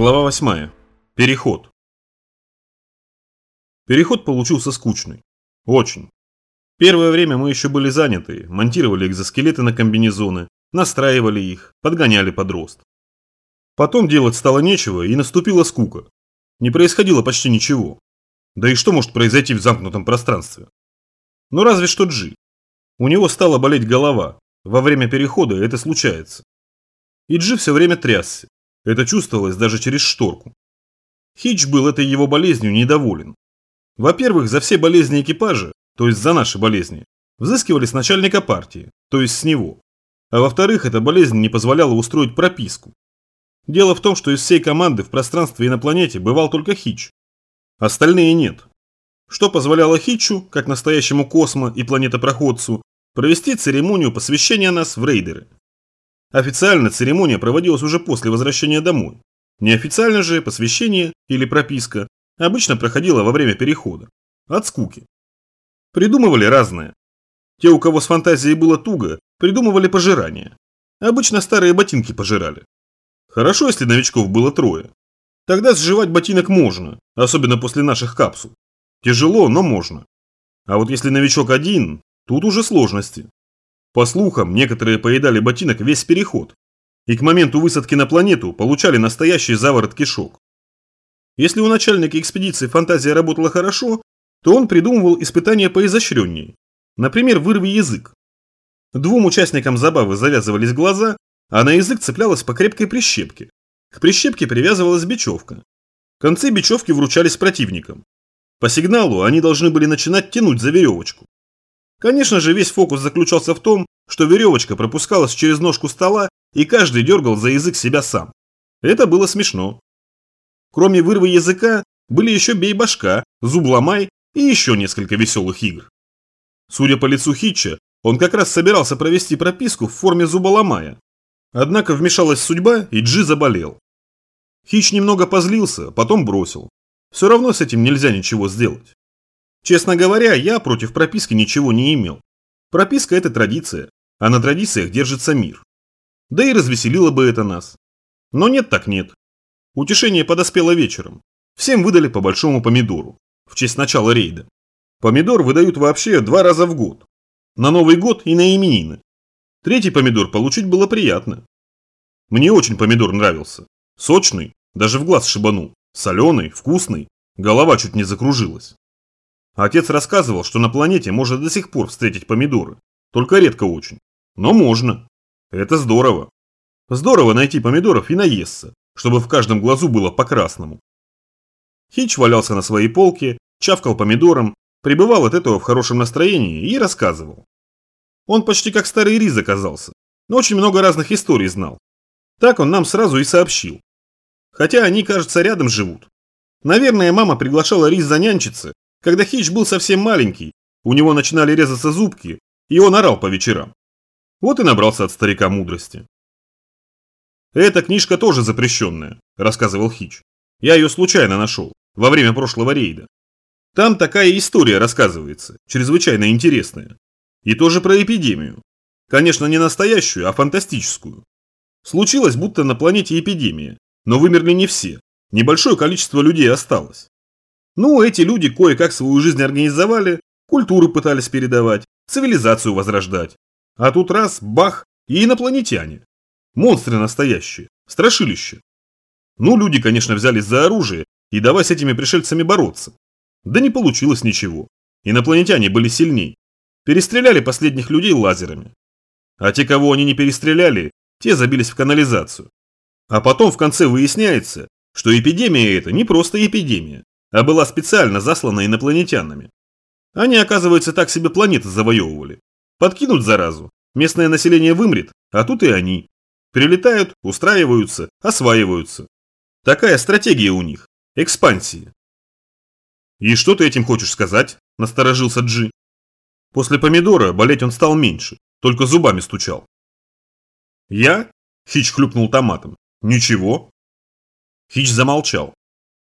Глава 8. Переход. Переход получился скучный. Очень. Первое время мы еще были заняты, монтировали экзоскелеты на комбинезоны, настраивали их, подгоняли под рост. Потом делать стало нечего и наступила скука. Не происходило почти ничего. Да и что может произойти в замкнутом пространстве? Ну разве что Джи. У него стала болеть голова. Во время перехода это случается. И Джи все время трясся. Это чувствовалось даже через шторку. Хич был этой его болезнью недоволен. Во-первых, за все болезни экипажа, то есть за наши болезни, взыскивали с начальника партии, то есть с него. А во-вторых, эта болезнь не позволяла устроить прописку. Дело в том, что из всей команды в пространстве и на планете бывал только Хич. Остальные нет. Что позволяло Хичу, как настоящему космо и планетопроходцу, провести церемонию посвящения нас в рейдеры. Официально церемония проводилась уже после возвращения домой. Неофициально же посвящение или прописка обычно проходило во время перехода. От скуки. Придумывали разное. Те, у кого с фантазией было туго, придумывали пожирание. Обычно старые ботинки пожирали. Хорошо, если новичков было трое. Тогда сживать ботинок можно, особенно после наших капсул. Тяжело, но можно. А вот если новичок один, тут уже сложности. По слухам, некоторые поедали ботинок весь переход. И к моменту высадки на планету получали настоящий заворот кишок. Если у начальника экспедиции фантазия работала хорошо, то он придумывал испытания поизощреннее. Например, вырви язык. Двум участникам забавы завязывались глаза, а на язык цеплялась по крепкой прищепке. К прищепке привязывалась бечевка. Концы бечевки вручались противникам. По сигналу они должны были начинать тянуть за веревочку. Конечно же, весь фокус заключался в том, что веревочка пропускалась через ножку стола, и каждый дергал за язык себя сам. Это было смешно. Кроме вырвы языка, были еще бей башка, зуб ломай и еще несколько веселых игр. Судя по лицу Хитча, он как раз собирался провести прописку в форме зуболомая. Однако вмешалась судьба, и Джи заболел. Хич немного позлился, потом бросил. Все равно с этим нельзя ничего сделать. Честно говоря, я против прописки ничего не имел. Прописка – это традиция, а на традициях держится мир. Да и развеселило бы это нас. Но нет так нет. Утешение подоспело вечером. Всем выдали по большому помидору, в честь начала рейда. Помидор выдают вообще два раза в год. На Новый год и на именины. Третий помидор получить было приятно. Мне очень помидор нравился. Сочный, даже в глаз шибанул. Соленый, вкусный, голова чуть не закружилась. Отец рассказывал, что на планете можно до сих пор встретить помидоры. Только редко очень. Но можно. Это здорово. Здорово найти помидоров и наесться, чтобы в каждом глазу было по-красному. Хич валялся на своей полке, чавкал помидором, пребывал от этого в хорошем настроении и рассказывал. Он почти как старый Риз оказался, но очень много разных историй знал. Так он нам сразу и сообщил. Хотя они, кажется, рядом живут. Наверное, мама приглашала Риз занянчиться когда Хич был совсем маленький, у него начинали резаться зубки, и он орал по вечерам. Вот и набрался от старика мудрости. «Эта книжка тоже запрещенная», – рассказывал Хич. «Я ее случайно нашел, во время прошлого рейда. Там такая история рассказывается, чрезвычайно интересная. И тоже про эпидемию. Конечно, не настоящую, а фантастическую. Случилось, будто на планете эпидемия, но вымерли не все. Небольшое количество людей осталось. Ну, эти люди кое-как свою жизнь организовали, культуру пытались передавать, цивилизацию возрождать. А тут раз, бах, и инопланетяне. Монстры настоящие, страшилище. Ну, люди, конечно, взялись за оружие и давай с этими пришельцами бороться. Да не получилось ничего. Инопланетяне были сильней. Перестреляли последних людей лазерами. А те, кого они не перестреляли, те забились в канализацию. А потом в конце выясняется, что эпидемия это не просто эпидемия, а была специально заслана инопланетянами. Они, оказывается, так себе планеты завоевывали. Подкинут заразу, местное население вымрет, а тут и они. Прилетают, устраиваются, осваиваются. Такая стратегия у них. Экспансии. «И что ты этим хочешь сказать?» – насторожился Джи. После помидора болеть он стал меньше, только зубами стучал. «Я?» – Хич хлюпнул томатом. «Ничего». Хич замолчал.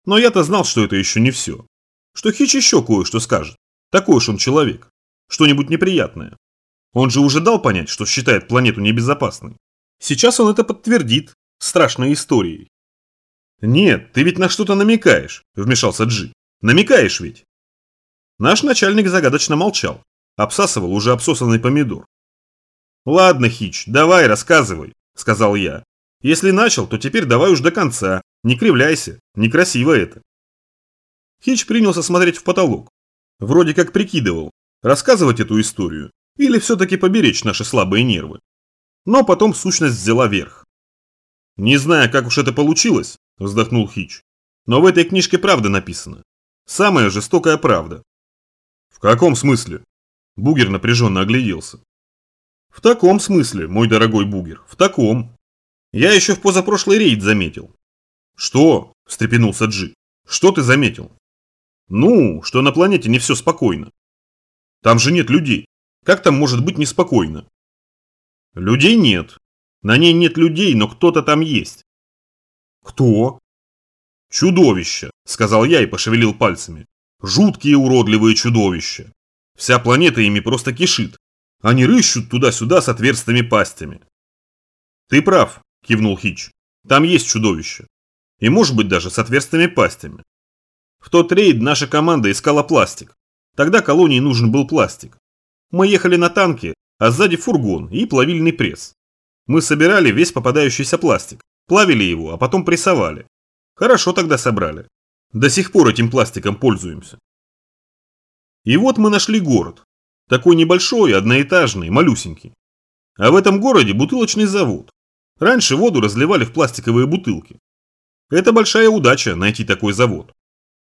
Но я-то знал, что это еще не все. Что Хич еще кое-что скажет. Такой уж он человек. Что-нибудь неприятное. Он же уже дал понять, что считает планету небезопасной. Сейчас он это подтвердит страшной историей. Нет, ты ведь на что-то намекаешь, вмешался Джи. Намекаешь ведь? Наш начальник загадочно молчал, обсасывал уже обсосанный помидор. Ладно, Хич, давай, рассказывай, сказал я. Если начал, то теперь давай уж до конца, не кривляйся, некрасиво это. Хич принялся смотреть в потолок. Вроде как прикидывал, рассказывать эту историю или все-таки поберечь наши слабые нервы. Но потом сущность взяла верх. «Не знаю, как уж это получилось», – вздохнул Хич. «Но в этой книжке правда написано. Самая жестокая правда». «В каком смысле?» Бугер напряженно огляделся. «В таком смысле, мой дорогой Бугер, в таком. Я еще в позапрошлый рейд заметил». «Что?» – встрепенулся Джи. «Что ты заметил?» «Ну, что на планете не все спокойно. Там же нет людей. Как там может быть неспокойно? Людей нет. На ней нет людей, но кто-то там есть. Кто? Чудовища, сказал я и пошевелил пальцами. Жуткие уродливые чудовища. Вся планета ими просто кишит. Они рыщут туда-сюда с отверстыми пастями. Ты прав, кивнул Хич. Там есть чудовища. И может быть даже с отверстыми пастями. В тот рейд наша команда искала пластик. Тогда колонии нужен был пластик. Мы ехали на танке, а сзади фургон и плавильный пресс. Мы собирали весь попадающийся пластик, плавили его, а потом прессовали. Хорошо тогда собрали. До сих пор этим пластиком пользуемся. И вот мы нашли город. Такой небольшой, одноэтажный, малюсенький. А в этом городе бутылочный завод. Раньше воду разливали в пластиковые бутылки. Это большая удача найти такой завод.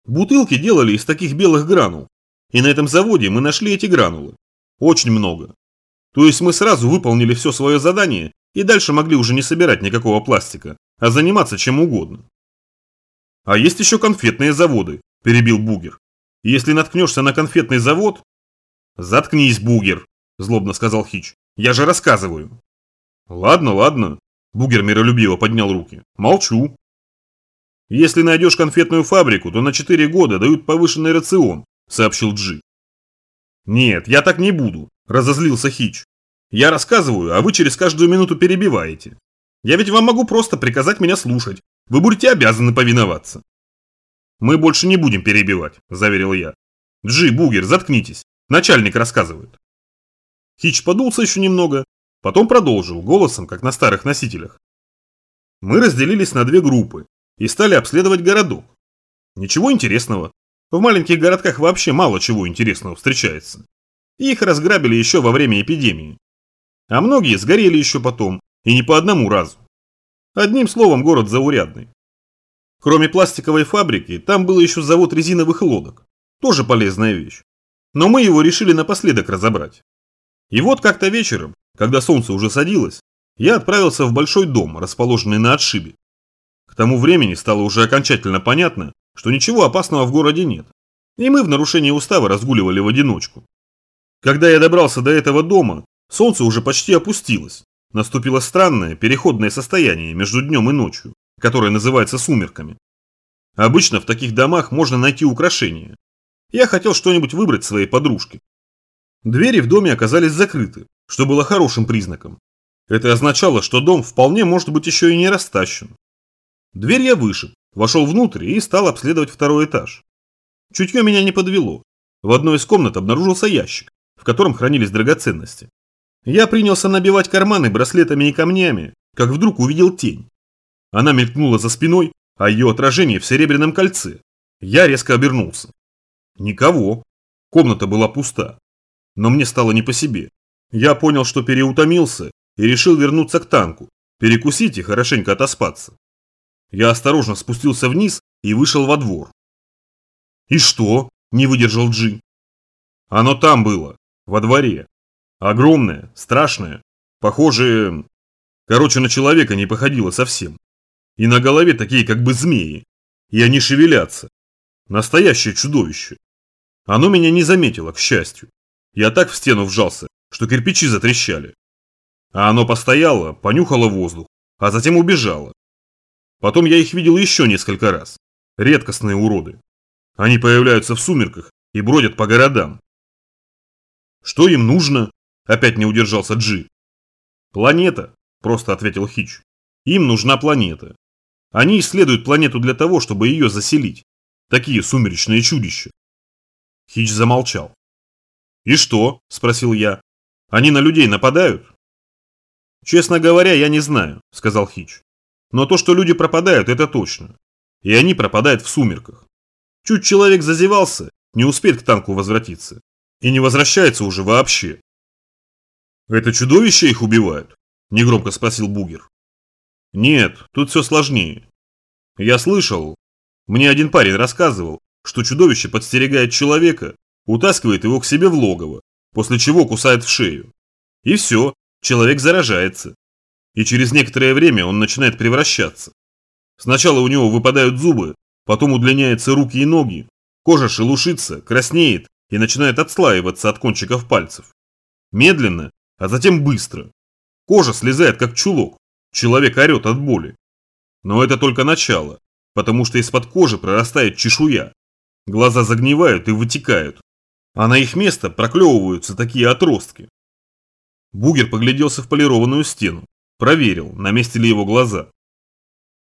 Бутылки делали из таких белых гранул. И на этом заводе мы нашли эти гранулы. Очень много. То есть мы сразу выполнили все свое задание и дальше могли уже не собирать никакого пластика, а заниматься чем угодно. А есть еще конфетные заводы, перебил Бугер. Если наткнешься на конфетный завод... Заткнись, Бугер, злобно сказал Хич. Я же рассказываю. Ладно, ладно. Бугер миролюбиво поднял руки. Молчу. Если найдешь конфетную фабрику, то на 4 года дают повышенный рацион, сообщил Джи. «Нет, я так не буду», – разозлился Хич. «Я рассказываю, а вы через каждую минуту перебиваете. Я ведь вам могу просто приказать меня слушать. Вы будете обязаны повиноваться». «Мы больше не будем перебивать», – заверил я. «Джи, Бугер, заткнитесь. Начальник рассказывает». Хич подулся еще немного, потом продолжил, голосом, как на старых носителях. Мы разделились на две группы и стали обследовать городок. Ничего интересного, в маленьких городках вообще мало чего интересного встречается. Их разграбили еще во время эпидемии. А многие сгорели еще потом, и не по одному разу. Одним словом, город заурядный. Кроме пластиковой фабрики, там был еще завод резиновых лодок. Тоже полезная вещь. Но мы его решили напоследок разобрать. И вот как-то вечером, когда солнце уже садилось, я отправился в большой дом, расположенный на отшибе. К тому времени стало уже окончательно понятно, что ничего опасного в городе нет, и мы в нарушении устава разгуливали в одиночку. Когда я добрался до этого дома, солнце уже почти опустилось, наступило странное переходное состояние между днем и ночью, которое называется сумерками. Обычно в таких домах можно найти украшения. Я хотел что-нибудь выбрать своей подружке. Двери в доме оказались закрыты, что было хорошим признаком. Это означало, что дом вполне может быть еще и не растащен. Дверь я вышиб, Вошел внутрь и стал обследовать второй этаж. Чутье меня не подвело. В одной из комнат обнаружился ящик, в котором хранились драгоценности. Я принялся набивать карманы браслетами и камнями, как вдруг увидел тень. Она мелькнула за спиной, а ее отражение в серебряном кольце. Я резко обернулся. Никого. Комната была пуста. Но мне стало не по себе. Я понял, что переутомился и решил вернуться к танку, перекусить и хорошенько отоспаться. Я осторожно спустился вниз и вышел во двор. «И что?» – не выдержал Джи. «Оно там было, во дворе. Огромное, страшное, похоже... Короче, на человека не походило совсем. И на голове такие как бы змеи. И они шевелятся. Настоящее чудовище. Оно меня не заметило, к счастью. Я так в стену вжался, что кирпичи затрещали. А оно постояло, понюхало воздух, а затем убежало. Потом я их видел еще несколько раз. Редкостные уроды. Они появляются в сумерках и бродят по городам. Что им нужно? Опять не удержался Джи. Планета, просто ответил Хич. Им нужна планета. Они исследуют планету для того, чтобы ее заселить. Такие сумеречные чудища. Хич замолчал. «И что?» – спросил я. «Они на людей нападают?» «Честно говоря, я не знаю», – сказал Хич. «Но то, что люди пропадают, это точно. И они пропадают в сумерках. Чуть человек зазевался, не успеет к танку возвратиться. И не возвращается уже вообще». «Это чудовища их убивают?» – негромко спросил Бугер. «Нет, тут все сложнее. Я слышал, мне один парень рассказывал, что чудовище подстерегает человека, утаскивает его к себе в логово, после чего кусает в шею. И все, человек заражается. И через некоторое время он начинает превращаться. Сначала у него выпадают зубы, потом удлиняются руки и ноги, кожа шелушится, краснеет и начинает отслаиваться от кончиков пальцев. Медленно, а затем быстро. Кожа слезает как чулок, человек орет от боли. Но это только начало, потому что из-под кожи прорастает чешуя. Глаза загнивают и вытекают, а на их место проклевываются такие отростки. Бугер погляделся в полированную стену, проверил, на месте ли его глаза.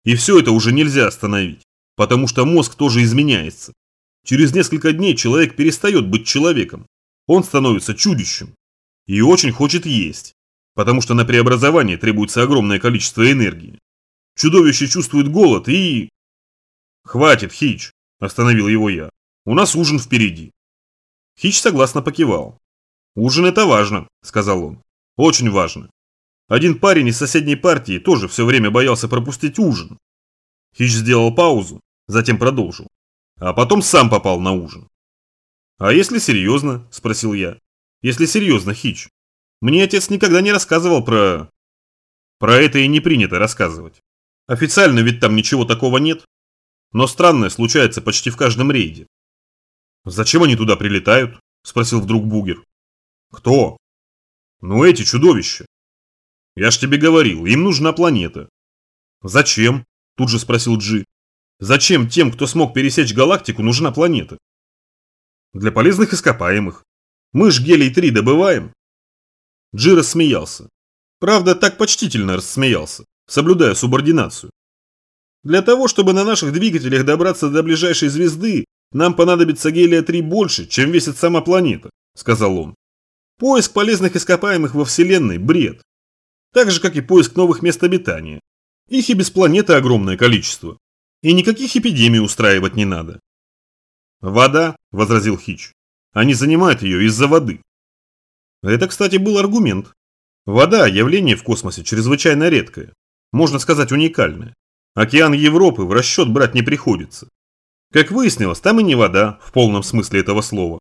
И все это уже нельзя остановить, потому что мозг тоже изменяется. Через несколько дней человек перестает быть человеком, он становится чудищем и очень хочет есть, потому что на преобразование требуется огромное количество энергии. Чудовище чувствует голод и... «Хватит, Хич!» – остановил его я. «У нас ужин впереди». Хич согласно покивал. «Ужин это важно», – сказал он. «Очень важно. Один парень из соседней партии тоже все время боялся пропустить ужин». Хич сделал паузу, затем продолжил. А потом сам попал на ужин. «А если серьезно?» – спросил я. «Если серьезно, Хич. Мне отец никогда не рассказывал про...» «Про это и не принято рассказывать. Официально ведь там ничего такого нет. Но странное случается почти в каждом рейде. «Зачем они туда прилетают?» – спросил вдруг Бугер. «Кто?» «Ну эти чудовища». «Я ж тебе говорил, им нужна планета». «Зачем?» – тут же спросил Джи. «Зачем тем, кто смог пересечь галактику, нужна планета?» «Для полезных ископаемых. Мы ж гелий-3 добываем». Джи рассмеялся. Правда, так почтительно рассмеялся, соблюдая субординацию. Для того, чтобы на наших двигателях добраться до ближайшей звезды, нам понадобится гелия-3 больше, чем весит сама планета, сказал он. Поиск полезных ископаемых во Вселенной – бред. Так же, как и поиск новых мест обитания. Их и без планеты огромное количество. И никаких эпидемий устраивать не надо. Вода, возразил Хич. Они занимают ее из-за воды. Это, кстати, был аргумент. Вода – явление в космосе чрезвычайно редкое. Можно сказать, уникальное. Океан Европы в расчет брать не приходится. Как выяснилось, там и не вода, в полном смысле этого слова.